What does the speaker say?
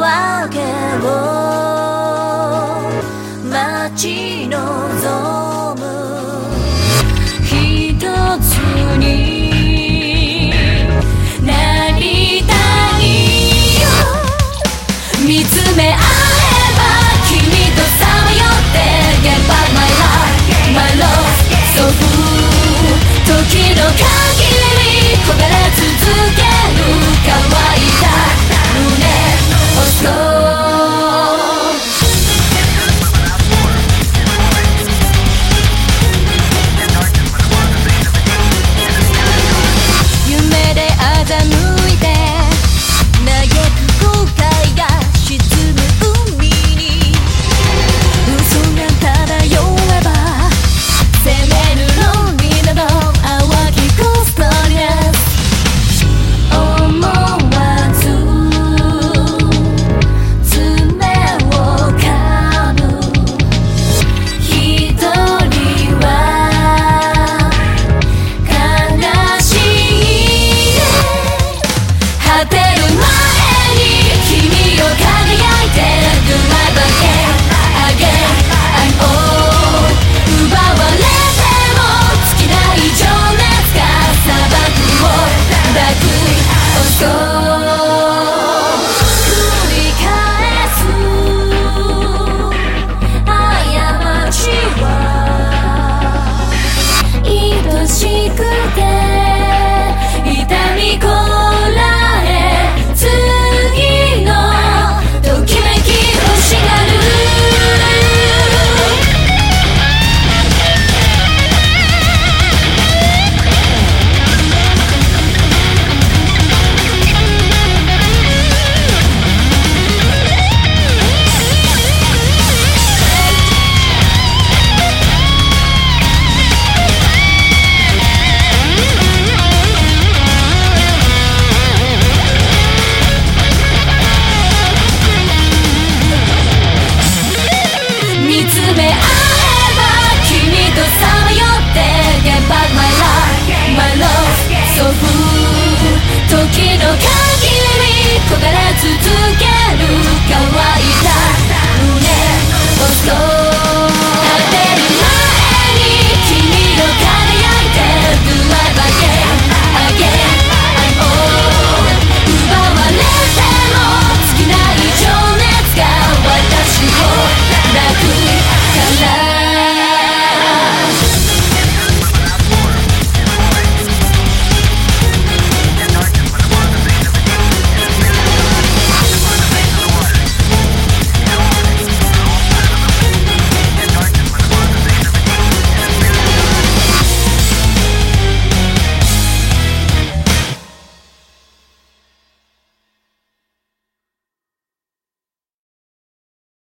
街のけを待ち望む一つになりたいよ見つめ合えば君とさまよって Get back my heart, my love So cool 時の風